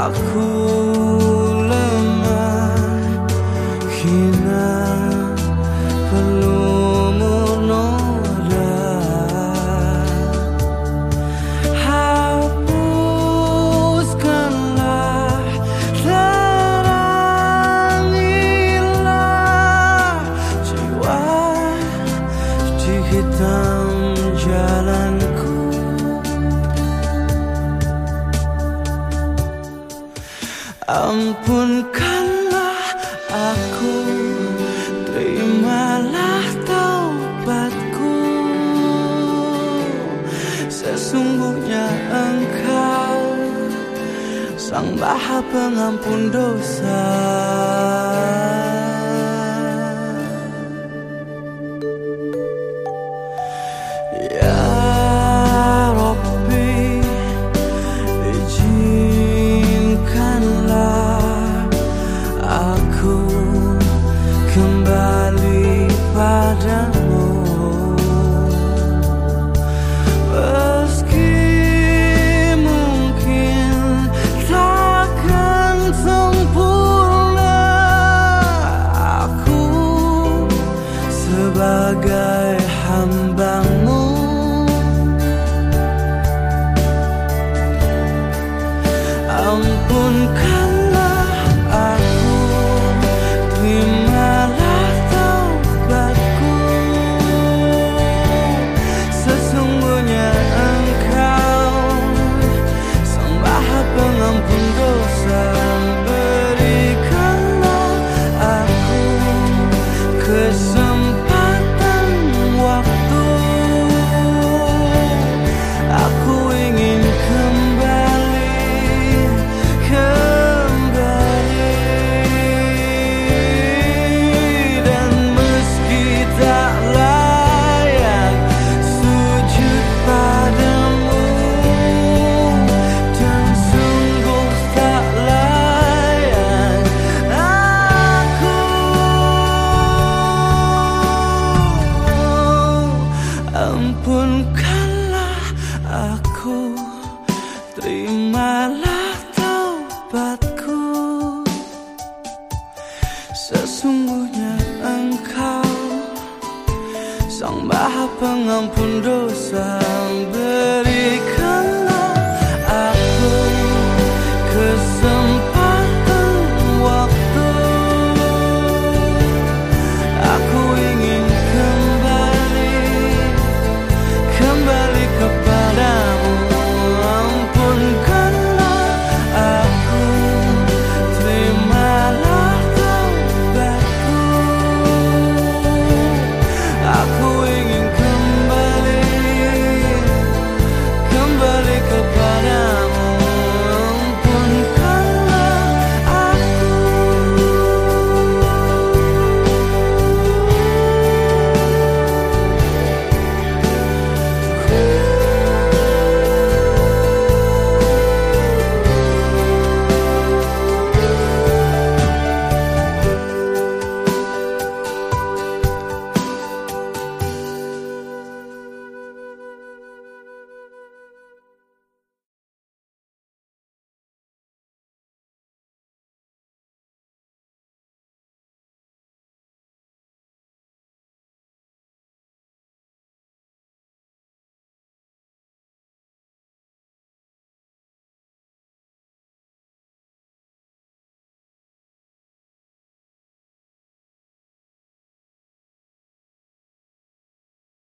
of Ampunkanlah aku Terimalah taubatku. Sesungguhnya engkau Sang maha pengampun dosa. Ampunkanlah aku Terimalah taubatku. Sesungguhnya engkau Sang maha pengampun dosa Berikan